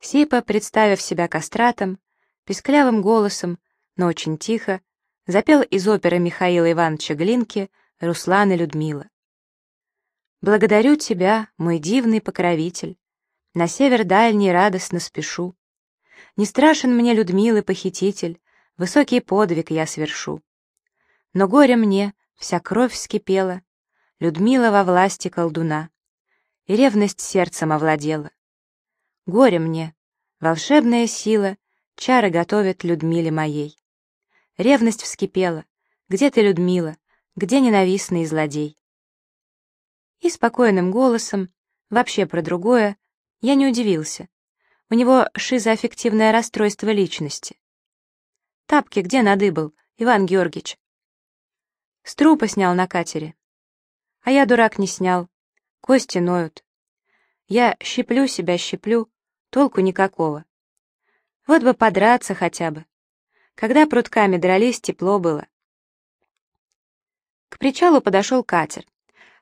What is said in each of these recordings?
Сипа, представив себя кастратом, песклявым голосом, но очень тихо, запел из оперы Михаила Ивановича Глинки «Руслан и Людмила». «Благодарю тебя, мой дивный покровитель, на север дальний радостно спешу. Не страшен мне Людмилы похититель, высокий подвиг я свершу. Но горе мне, вся кровь вскипела, Людмила во власти колдуна, и ревность сердцем овладела. Горе мне, волшебная сила, чары готовит Людмиле моей. Ревность вскипела. Где ты, Людмила? Где ненавистный злодей? И спокойным голосом, вообще про другое, я не удивился. У него шизоаффективное расстройство личности. Тапки где надыбал, Иван Георгиевич? С трупа снял на катере. А я, дурак, не снял. Кости ноют. Я щиплю себя, щиплю, толку никакого. Вот бы подраться хотя бы. Когда прутками дрались, тепло было. К причалу подошел катер.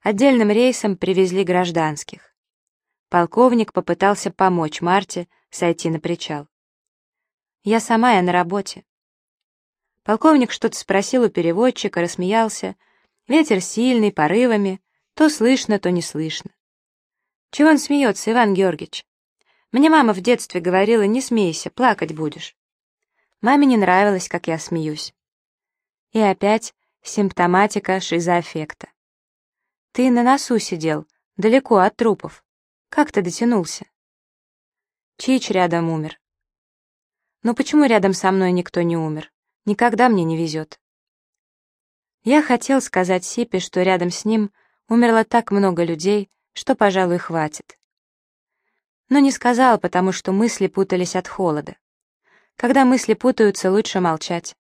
Отдельным рейсом привезли гражданских. Полковник попытался помочь Марте сойти на причал. «Я сама, я на работе». Полковник что-то спросил у переводчика, рассмеялся. Ветер сильный, порывами, то слышно, то не слышно. Чего он смеется, Иван Георгиевич? Мне мама в детстве говорила, не смейся, плакать будешь. Маме не нравилось, как я смеюсь. И опять симптоматика шизоаффекта. Ты на носу сидел, далеко от трупов. Как ты дотянулся? Чич рядом умер. Но почему рядом со мной никто не умер? Никогда мне не везет. Я хотел сказать Сипе, что рядом с ним умерло так много людей, что, пожалуй, хватит. Но не сказал, потому что мысли путались от холода. Когда мысли путаются, лучше молчать.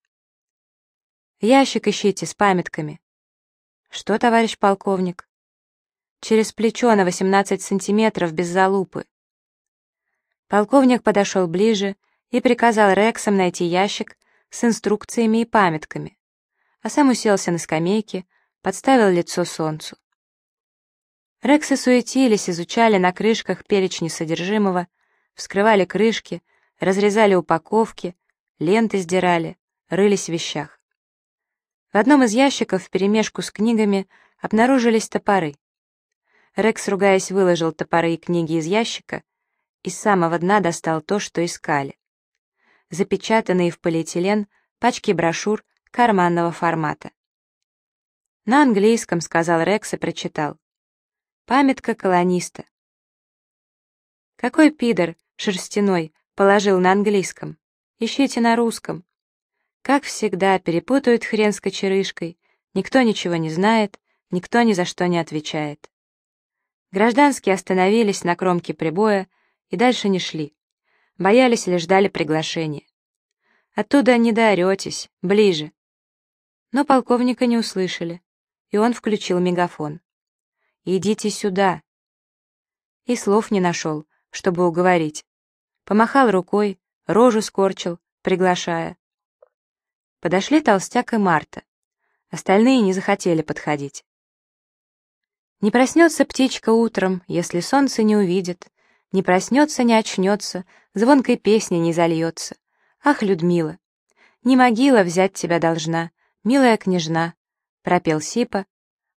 Ящик ищите с памятками. Что, товарищ полковник? Через плечо на 18 сантиметров без залупы. Полковник подошел ближе и приказал Рексам найти ящик с инструкциями и памятками, а сам уселся на скамейке, подставил лицо солнцу. Рексы суетились, изучали на крышках перечни содержимого, вскрывали крышки, разрезали упаковки, ленты сдирали, рылись в вещах. В одном из ящиков вперемешку с книгами обнаружились топоры. Рекс, ругаясь, выложил топоры и книги из ящика, и с самого дна достал то, что искали. Запечатанные в полиэтилен пачки брошюр карманного формата. «На английском», — сказал Рекс и прочитал. Памятка колониста. Какой пидор шерстяной положил на английском? Ищите на русском. Как всегда, перепутают хрен с кочерышкой, никто ничего не знает, никто ни за что не отвечает. Гражданские остановились на кромке прибоя и дальше не шли. Боялись или ждали приглашения. Оттуда не дооретесь, ближе. Но полковника не услышали, и он включил мегафон. «Идите сюда!» И слов не нашел, чтобы уговорить. Помахал рукой, рожу скорчил, приглашая. Подошли толстяк и Марта. Остальные не захотели подходить. Не проснется птичка утром, если солнце не увидит, не проснется, не очнется, звонкой песни не зальется. Ах, Людмила, не могила взять тебя должна, милая княжна, пропел Сипа,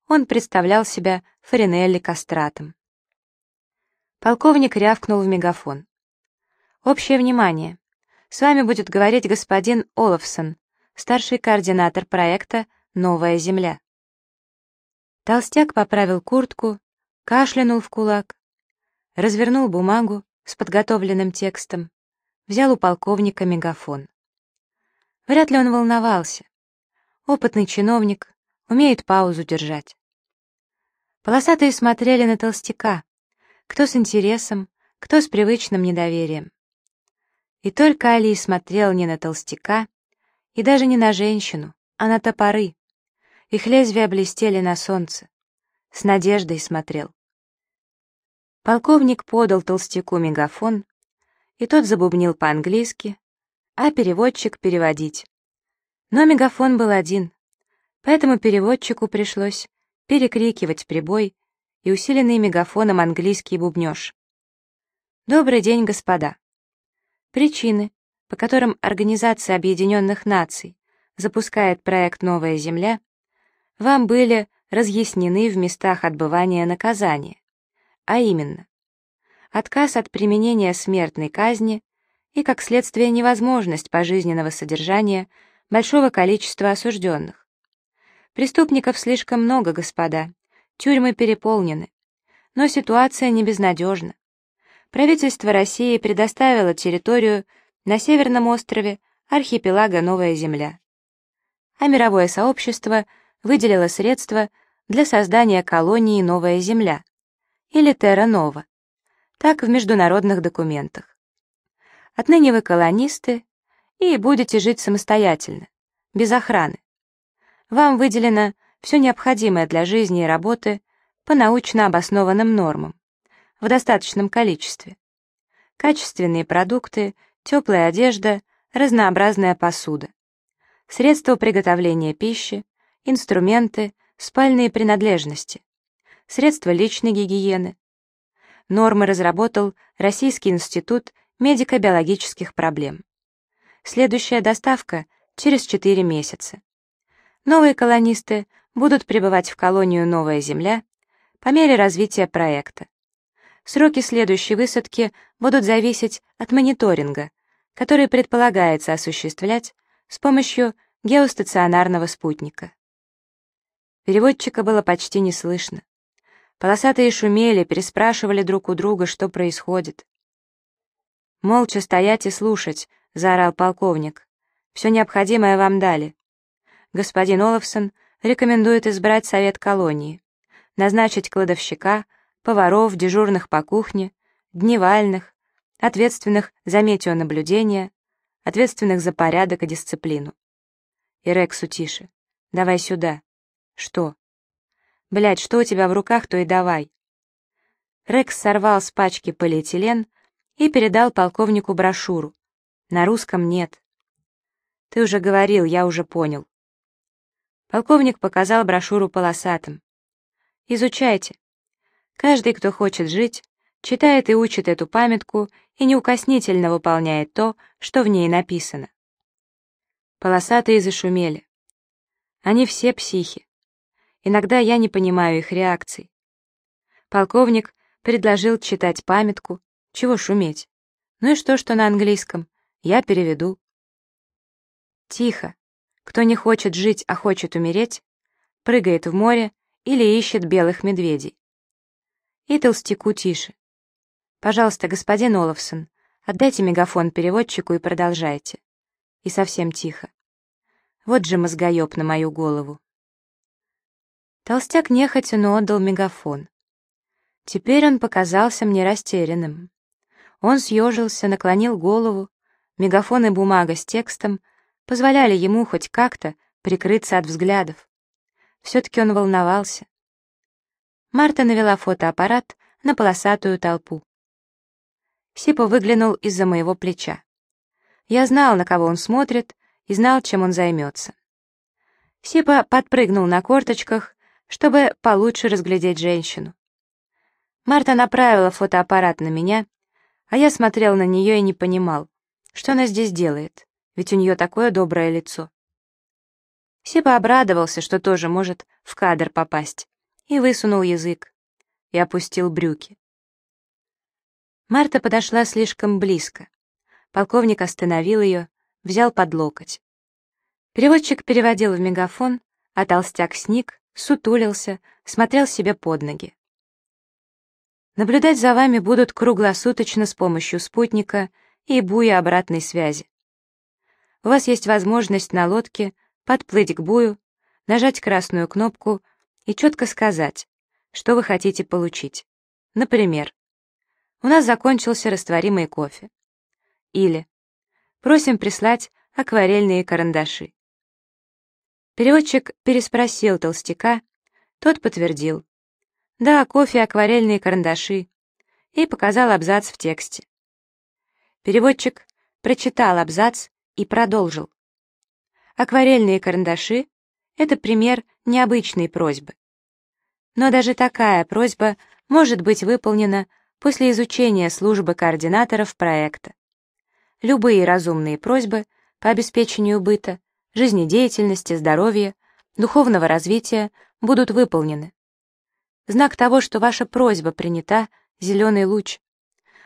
он представлял себя Фаринелли кастратом. Полковник рявкнул в мегафон. «Общее внимание! С вами будет говорить господин Олафсон, старший координатор проекта «Новая Земля». Толстяк поправил куртку, кашлянул в кулак, развернул бумагу с подготовленным текстом, взял у полковника мегафон. Вряд ли он волновался. Опытный чиновник, умеет паузу держать. Полосатые смотрели на толстяка, кто с интересом, кто с привычным недоверием. И только Али смотрел не на толстяка и даже не на женщину, а на топоры. Их лезвия блестели на солнце. С надеждой смотрел. Полковник подал толстяку мегафон, и тот забубнил по-английски, а переводчик переводить. Но мегафон был один, поэтому переводчику пришлось перекрикивать прибой и усиленный мегафоном английский бубнёж. «Добрый день, господа! Причины, по которым Организация Объединенных Наций запускает проект «Новая Земля», вам были разъяснены в местах отбывания наказания, а именно отказ от применения смертной казни и, как следствие, невозможность пожизненного содержания большого количества осужденных. Преступников слишком много, господа, тюрьмы переполнены, но ситуация не безнадежна. Правительство России предоставило территорию на Северном острове архипелага Новая Земля. А мировое сообщество выделило средства для создания колонии Новая Земля или Терра Нова, так в международных документах. Отныне вы колонисты и будете жить самостоятельно, без охраны. Вам выделено все необходимое для жизни и работы по научно обоснованным нормам, в достаточном количестве. Качественные продукты, теплая одежда, разнообразная посуда. Средства приготовления пищи, инструменты, спальные принадлежности. Средства личной гигиены. Нормы разработал Российский институт медико-биологических проблем. Следующая доставка через 4 месяца. Новые колонисты будут прибывать в колонию «Новая Земля» по мере развития проекта. Сроки следующей высадки будут зависеть от мониторинга, который предполагается осуществлять с помощью геостационарного спутника. Переводчика было почти не слышно. Полосатые шумели, переспрашивали друг у друга, что происходит. «Молча стоять и слушать», — заорал полковник. «Все необходимое вам дали. Господин Олафсон рекомендует избрать совет колонии, назначить кладовщика, поваров, дежурных по кухне, дневальных, ответственных за метеонаблюдение, ответственных за порядок и дисциплину. И Рексу тише. Давай сюда. Что? Блядь, что у тебя в руках, то и давай. Рекс сорвал с пачки полиэтилен и передал полковнику брошюру. На русском нет. Ты уже говорил, я уже понял. Полковник показал брошюру полосатым. Изучайте. Каждый, кто хочет жить, читает и учит эту памятку и неукоснительно выполняет то, что в ней написано. Полосатые зашумели. Они все психи. Иногда я не понимаю их реакций. Полковник предложил читать памятку, чего шуметь. Ну и что, что на английском? Я переведу. Тихо. Кто не хочет жить, а хочет умереть, прыгает в море или ищет белых медведей. И толстяку тише. Пожалуйста, господин Олафсон, отдайте мегафон переводчику и продолжайте. И совсем тихо. Вот же мозгоеб на мою голову. Толстяк нехотя, но отдал мегафон. Теперь он показался мне растерянным. Он съежился, наклонил голову, мегафон и бумага с текстом позволяли ему хоть как-то прикрыться от взглядов. Все-таки он волновался. Марта навела фотоаппарат на полосатую толпу. Сипа выглянул из-за моего плеча. Я знал, на кого он смотрит, и знал, чем он займется. Сипа подпрыгнул на корточках, чтобы получше разглядеть женщину. Марта направила фотоаппарат на меня, а я смотрел на нее и не понимал, что она здесь делает, ведь у нее такое доброе лицо. Сипа обрадовался, что тоже может в кадр попасть, и высунул язык, и опустил брюки. Марта подошла слишком близко. Полковник остановил ее, взял под локоть. Переводчик переводил в мегафон, а толстяк сник, сутулился, смотрел себе под ноги. Наблюдать за вами будут круглосуточно с помощью спутника и буя обратной связи. У вас есть возможность на лодке подплыть к бую, нажать красную кнопку и четко сказать, что вы хотите получить. Например, у нас закончился растворимый кофе. Или просим прислать акварельные карандаши. Переводчик переспросил толстяка, тот подтвердил. Да, кофе, акварельные карандаши. И показал абзац в тексте. Переводчик прочитал абзац и продолжил. Акварельные карандаши — это пример необычной просьбы. Но даже такая просьба может быть выполнена после изучения службы координаторов проекта. любые разумные просьбы по обеспечению быта, жизнедеятельности, здоровья, духовного развития будут выполнены. Знак того, что ваша просьба принята, зеленый луч.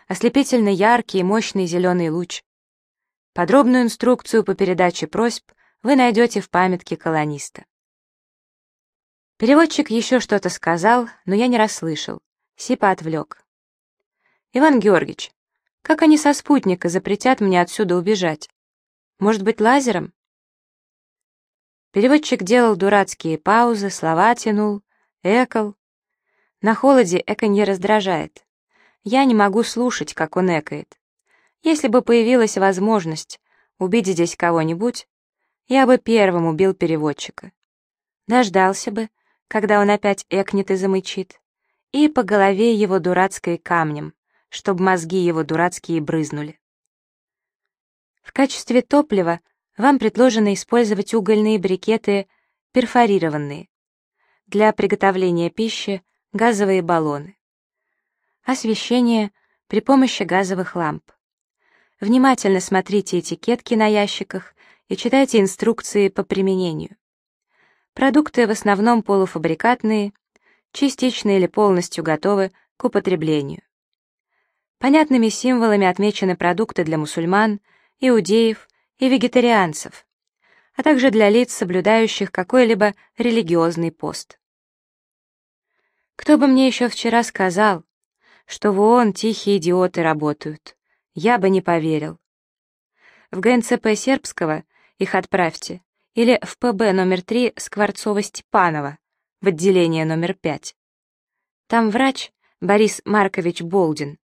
Ослепительно яркий и мощный зеленый луч. Подробную инструкцию по передаче просьб вы найдете в памятке колониста. Переводчик еще что-то сказал, но я не расслышал. Сипа отвлек. «Иван Георгиевич, как они со спутника запретят мне отсюда убежать? Может быть, лазером?» Переводчик делал дурацкие паузы, слова тянул, экал. На холоде эканье раздражает. Я не могу слушать, как он экает. Если бы появилась возможность убить здесь кого-нибудь, я бы первым убил переводчика. Дождался бы, когда он опять экнет и замычит, и по голове его дурацкой камнем, чтобы мозги его дурацкие брызнули. В качестве топлива вам предложено использовать угольные брикеты перфорированные. Для приготовления пищи газовые баллоны. Освещение при помощи газовых ламп. Внимательно смотрите этикетки на ящиках и читайте инструкции по применению. Продукты в основном полуфабрикатные, частично или полностью готовы к употреблению. Понятными символами отмечены продукты для мусульман, иудеев и вегетарианцев, а также для лиц, соблюдающих какой-либо религиозный пост. Кто бы мне еще вчера сказал, что вон тихие идиоты работают, я бы не поверил. В ГНЦП Сербского их отправьте, или в ПБ номер 3 Скворцова-Степанова, в отделение номер 5. Там врач Борис Маркович Болдин.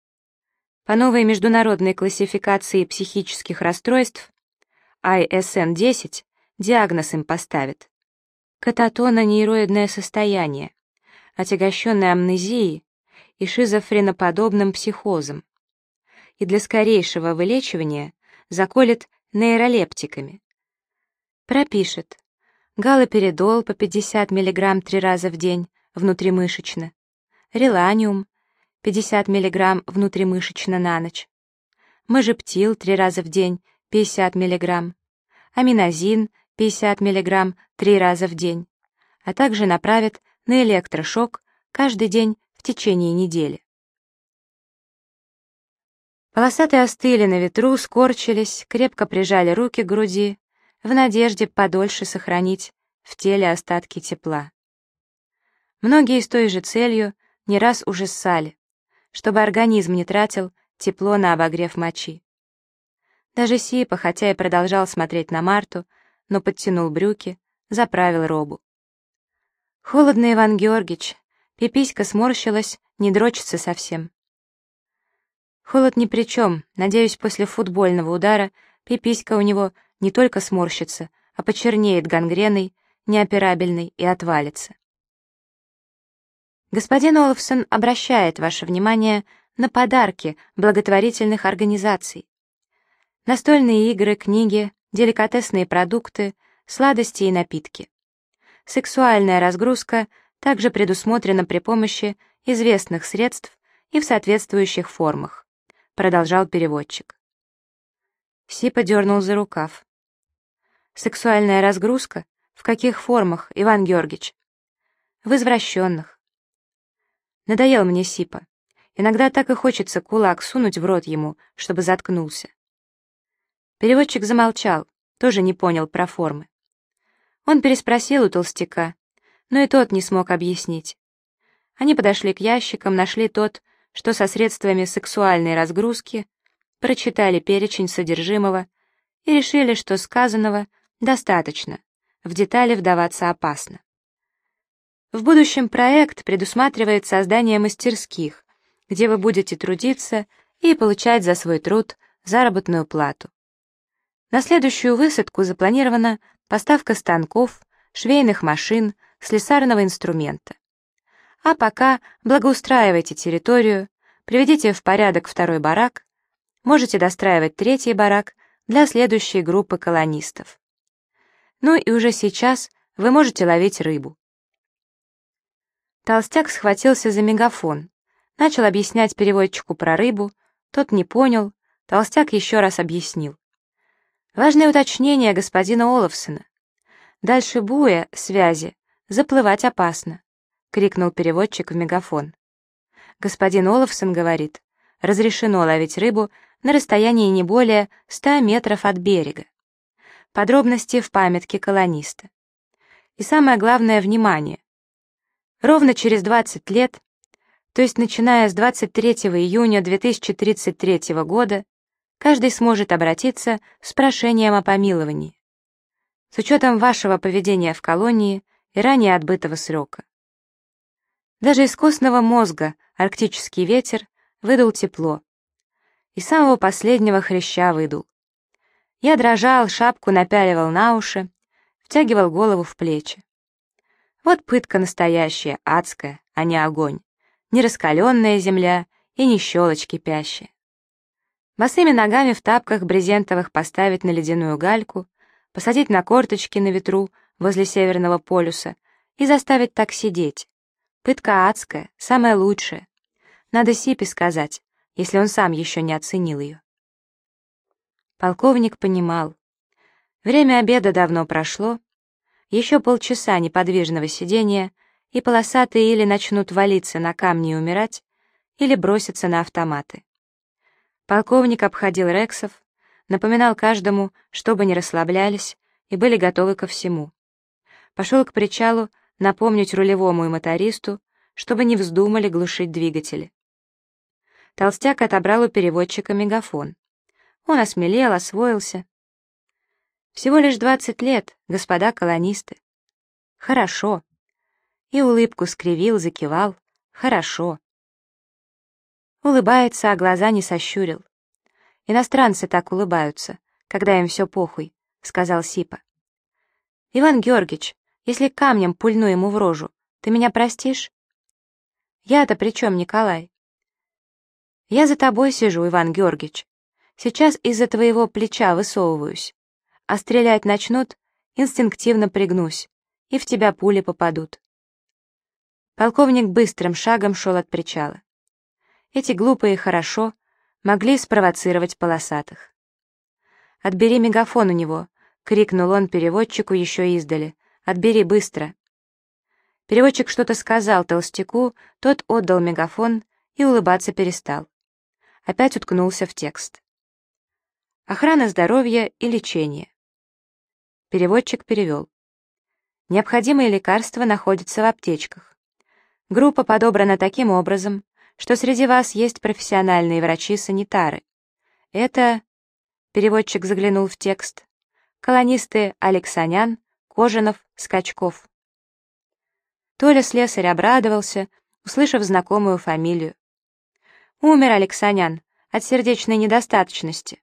По новой международной классификации психических расстройств ISN-10 диагноз им поставит. Кататона-нейроидное состояние, отягощенное амнезией и шизофреноподобным психозом. И для скорейшего вылечивания заколет нейролептиками. Пропишет. Галоперидол по 50 мг три раза в день внутримышечно. Реланиум 50 мг внутримышечно на ночь. Мажептил три раза в день 50 мг, аминозин 50 мг 3 раза в день, а также направят на электрошок каждый день в течение недели. Полосатые остыли на ветру, скорчились, крепко прижали руки к груди, в надежде подольше сохранить в теле остатки тепла. Многие с той же целью не раз уже ссали, чтобы организм не тратил тепло на обогрев мочи. Даже Сипа, хотя и продолжал смотреть на Марту, но подтянул брюки, заправил робу. Холодно, Иван Георгиевич, пиписька сморщилась, не дрочится совсем. Холод ни при чем, надеюсь, после футбольного удара пиписька у него не только сморщится, а почернеет гангреной, неоперабельной и отвалится. Господин Олафсон обращает ваше внимание на подарки благотворительных организаций. Настольные игры, книги, деликатесные продукты, сладости и напитки. Сексуальная разгрузка также предусмотрена при помощи известных средств и в соответствующих формах, продолжал переводчик. Сипа дернул за рукав. Сексуальная разгрузка? В каких формах, Иван Георгиевич? В извращенных. Надоел мне Сипа. Иногда так и хочется кулак сунуть в рот ему, чтобы заткнулся. Переводчик замолчал, тоже не понял про формы. Он переспросил у толстяка, но и тот не смог объяснить. Они подошли к ящикам, нашли тот, что со средствами сексуальной разгрузки, прочитали перечень содержимого и решили, что сказанного достаточно, в детали вдаваться опасно. В будущем проект предусматривает создание мастерских, где вы будете трудиться и получать за свой труд заработную плату. На следующую высадку запланирована поставка станков, швейных машин, слесарного инструмента. А пока благоустраивайте территорию, приведите в порядок второй барак, можете достраивать третий барак для следующей группы колонистов. Ну и уже сейчас вы можете ловить рыбу. Толстяк схватился за мегафон, начал объяснять переводчику про рыбу, тот не понял, Толстяк еще раз объяснил. Важное уточнение господина Олафсона. Дальше буя, связи, заплывать опасно, крикнул переводчик в мегафон. Господин Олафсон говорит, разрешено ловить рыбу на расстоянии не более 100 метров от берега. Подробности в памятке колониста. И самое главное — внимание. Ровно через 20 лет, то есть начиная с 23 июня 2033 года, каждый сможет обратиться с прошением о помиловании. С учетом вашего поведения в колонии и ранее отбытого срока. Даже из костного мозга арктический ветер выдул тепло. И самого последнего хряща выдул. Я дрожал, шапку напяливал на уши, втягивал голову в плечи. Вот пытка настоящая, адская, а не огонь. Не раскаленная земля и не щелочь кипящая. Босыми ногами в тапках брезентовых поставить на ледяную гальку, посадить на корточки на ветру возле Северного полюса и заставить так сидеть. Пытка адская, самая лучшая. Надо Сипи сказать, если он сам еще не оценил ее. Полковник понимал. Время обеда давно прошло, еще полчаса неподвижного сидения, и полосатые или начнут валиться на камни и умирать, или броситься на автоматы. Полковник обходил рексов, напоминал каждому, чтобы не расслаблялись и были готовы ко всему. Пошел к причалу напомнить рулевому и мотористу, чтобы не вздумали глушить двигатели. Толстяк отобрал у переводчика мегафон. Он осмелел, освоился. Всего лишь двадцать лет, господа колонисты. Хорошо. И улыбку скривил, закивал. Хорошо. Улыбается, а глаза не сощурил. Иностранцы так улыбаются, когда им все похуй, сказал Сипа. Иван Георгиевич, если камнем пульну ему в рожу, ты меня простишь? Я-то при чем, Николай? Я за тобой сижу, Иван Георгиевич. Сейчас из-за твоего плеча высовываюсь. А стрелять начнут, инстинктивно пригнусь, и в тебя пули попадут. Полковник быстрым шагом шел от причала. Эти глупые хорошо могли спровоцировать полосатых. «Отбери мегафон у него!» — крикнул он переводчику еще издали. «Отбери быстро!» Переводчик что-то сказал толстяку, тот отдал мегафон и улыбаться перестал. Опять уткнулся в текст. Охрана здоровья и лечение. Переводчик перевел. Необходимые лекарства находятся в аптечках. Группа подобрана таким образом, что среди вас есть профессиональные врачи-санитары. Это, переводчик заглянул в текст, колонисты Алексанян, Кожинов, Скачков. Толя слесарь обрадовался, услышав знакомую фамилию. Умер Алексанян от сердечной недостаточности.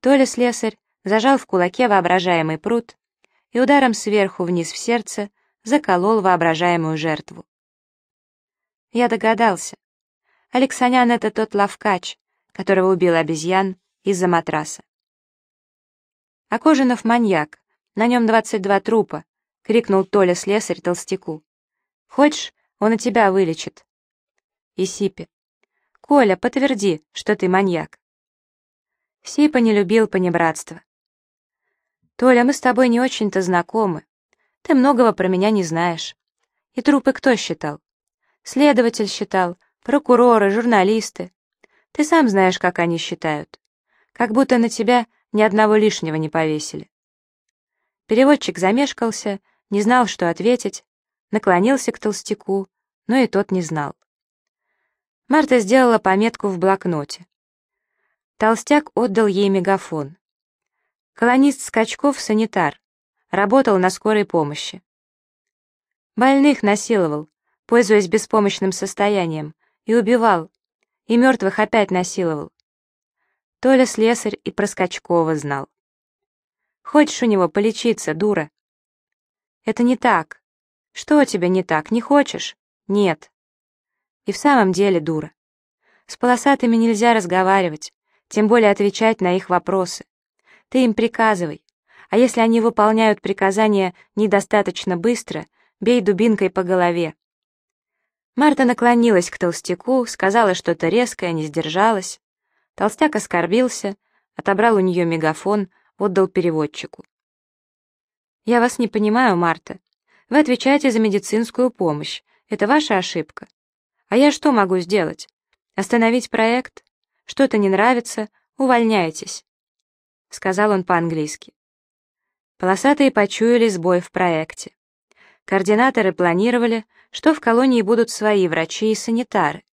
Толя слесарь зажал в кулаке воображаемый пруд и ударом сверху вниз в сердце заколол воображаемую жертву. Я догадался. Алексанян — это тот лавкач, которого убил обезьян из-за матраса. А Кожинов — маньяк, на нем 22 трупа, — крикнул Толя слесарь толстяку. Хочешь, он и тебя вылечит. И Сипе. Коля, подтверди, что ты маньяк. Сипа не любил понебратства. Толя, мы с тобой не очень-то знакомы. Ты многого про меня не знаешь. И трупы кто считал? Следователь считал, прокуроры, журналисты. Ты сам знаешь, как они считают. Как будто на тебя ни одного лишнего не повесили. Переводчик замешкался, не знал, что ответить, наклонился к толстяку, но и тот не знал. Марта сделала пометку в блокноте. Толстяк отдал ей мегафон. Колонист Скачков — санитар, работал на скорой помощи. Больных насиловал, пользуясь беспомощным состоянием, и убивал, и мертвых опять насиловал. Толя слесарь и про Скачкова знал. Хочешь у него полечиться, дура? Это не так. Что у тебя не так, не хочешь? Нет. И в самом деле дура. С полосатыми нельзя разговаривать, тем более отвечать на их вопросы. Ты им приказывай, а если они выполняют приказания недостаточно быстро, бей дубинкой по голове. Марта наклонилась к толстяку, сказала что-то резкое, не сдержалась. Толстяк оскорбился, отобрал у нее мегафон, отдал переводчику. «Я вас не понимаю, Марта. Вы отвечаете за медицинскую помощь. Это ваша ошибка. А я что могу сделать? Остановить проект? Что-то не нравится? Увольняйтесь», — сказал он по-английски. Полосатые почуяли сбой в проекте. Координаторы планировали, что в колонии будут свои врачи и санитары.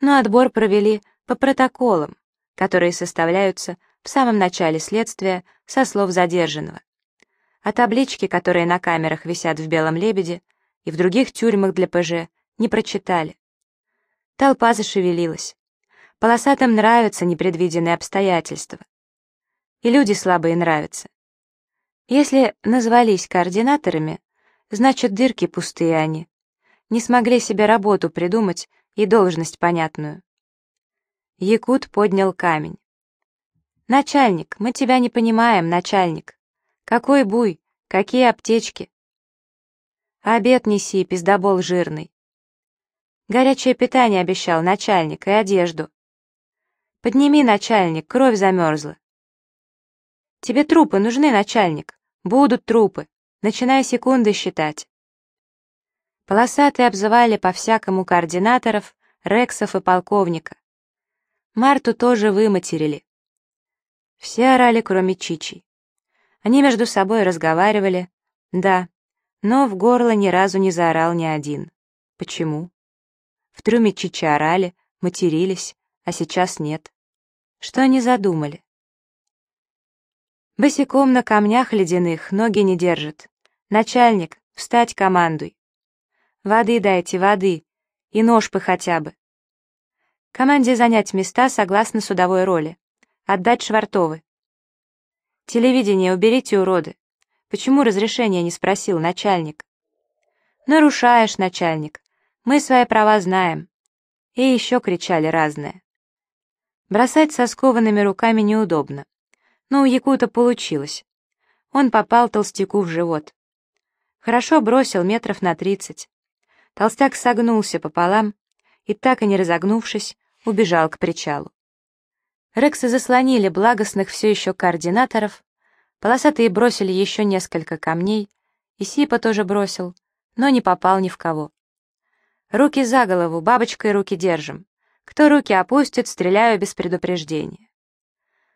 Но отбор провели по протоколам, которые составляются в самом начале следствия со слов задержанного. А таблички, которые на камерах висят в «Белом лебеде» и в других тюрьмах для ПЖ, не прочитали. Толпа зашевелилась. Полосатым нравятся непредвиденные обстоятельства. И люди слабые нравятся. Если назвались координаторами, значит, дырки пустые они. Не смогли себе работу придумать и должность понятную. Якут поднял камень. «Начальник, мы тебя не понимаем, начальник. Какой буй, какие аптечки?» «Обед неси, пиздобол жирный». «Горячее питание обещал начальник и одежду». «Подними, начальник, кровь замерзла». «Тебе трупы нужны, начальник? Будут трупы. Начинай секунды считать». Полосатые обзывали по-всякому координаторов, рексов и полковника. Марту тоже выматерили. Все орали, кроме Чичи. Они между собой разговаривали, да, но в горло ни разу не заорал ни один. Почему? В трюме Чичи орали, матерились, а сейчас нет. Что они задумали? Босиком на камнях ледяных ноги не держит. Начальник, встать командуй. Воды дайте, воды, и ножпы хотя бы. Команде занять места согласно судовой роли. Отдать Швартовы. Телевидение уберите, уроды. Почему разрешения не спросил начальник? Нарушаешь, начальник. Мы свои права знаем. И еще кричали разное. Бросать со скованными руками неудобно. Но у Якута получилось. Он попал толстяку в живот. Хорошо бросил метров на тридцать. Толстяк согнулся пополам и, так и не разогнувшись, убежал к причалу. Рексы заслонили благостных все еще координаторов, полосатые бросили еще несколько камней, и Сипа тоже бросил, но не попал ни в кого. Руки за голову, бабочкой руки держим. Кто руки опустит, стреляю без предупреждения.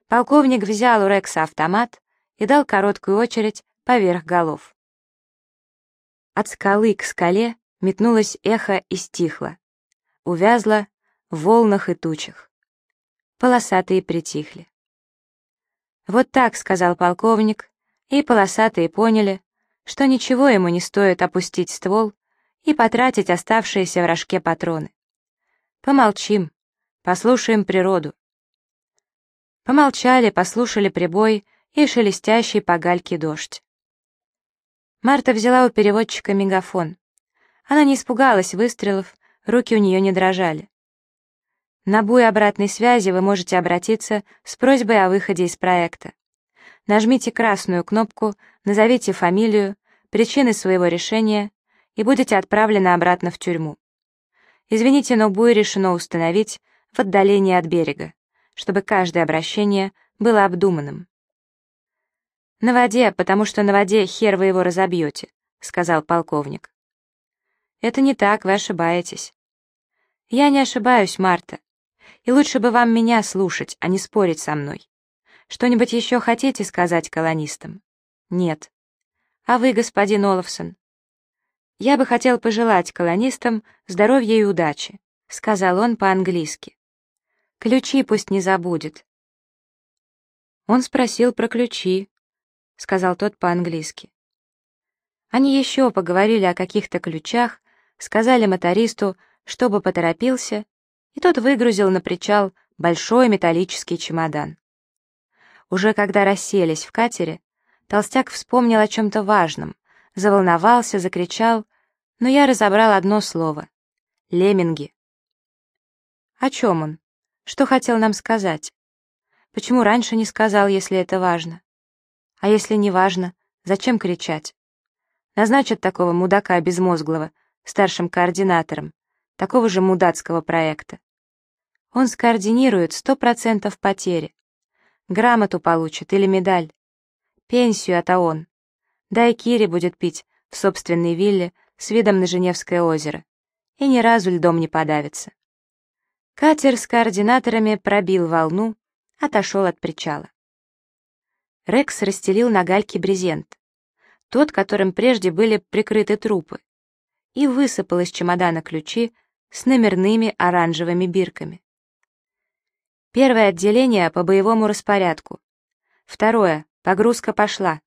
Полковник взял у Рекса автомат и дал короткую очередь поверх голов. От скалы к скале метнулось эхо и стихло. Увязло в волнах и тучах. Полосатые притихли. «Вот так», — сказал полковник, и полосатые поняли, что ничего ему не стоит опустить ствол и потратить оставшиеся в рожке патроны. Помолчим, послушаем природу. Помолчали, послушали прибой и шелестящий по гальке дождь. Марта взяла у переводчика мегафон. Она не испугалась выстрелов, руки у нее не дрожали. На буй обратной связи вы можете обратиться с просьбой о выходе из проекта. Нажмите красную кнопку, назовите фамилию, причины своего решения и будете отправлены обратно в тюрьму. Извините, но буй решено установить в отдалении от берега, чтобы каждое обращение было обдуманным. «На воде, потому что на воде хер вы его разобьете», — сказал полковник. «Это не так, вы ошибаетесь». «Я не ошибаюсь, Марта. И лучше бы вам меня слушать, а не спорить со мной. Что-нибудь еще хотите сказать колонистам? Нет. А вы, господин Олафсон? Я бы хотел пожелать колонистам здоровья и удачи, сказал он по-английски. Ключи пусть не забудет. Он спросил про ключи, сказал тот по-английски. Они еще поговорили о каких-то ключах, сказали мотористу, чтобы поторопился, и тот выгрузил на причал большой металлический чемодан. Уже когда расселись в катере, толстяк вспомнил о чем-то важном, заволновался, закричал, но я разобрал одно слово — «лемминги». О чем он? Что хотел нам сказать? Почему раньше не сказал, если это важно? А если не важно, зачем кричать? Назначат такого мудака безмозглого старшим координатором, такого же мудацкого проекта. Он скоординирует сто процентов потери. Грамоту получит или медаль. Пенсию от ООН. Да и Кири будет пить в собственной вилле с видом на Женевское озеро. И ни разу льдом не подавится. Катер с координаторами пробил волну, отошел от причала. Рекс расстелил на гальке брезент, тот, которым прежде были прикрыты трупы, и высыпал из чемодана ключи с номерными оранжевыми бирками. Первое отделение по боевому распорядку. Второе. Погрузка пошла.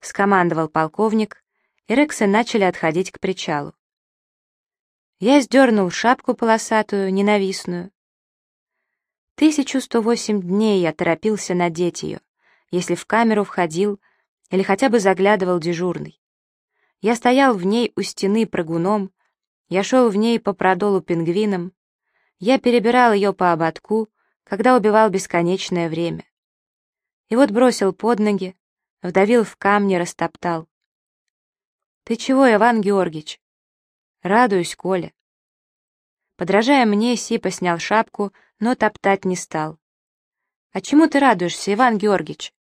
Скомандовал полковник, и Рексы начали отходить к причалу. Я сдернул шапку полосатую, ненавистную. 1108 дней я торопился надеть ее, если в камеру входил или хотя бы заглядывал дежурный. Я стоял в ней у стены прыгуном, я шел в ней по продолу пингвином, я перебирал ее по ободку, когда убивал бесконечное время. И вот бросил под ноги, вдавил в камни, растоптал. «Ты чего, Иван Георгиевич?» «Радуюсь, Коля». Подражая мне, Сипа снял шапку, но топтать не стал. «А чему ты радуешься, Иван Георгиевич?»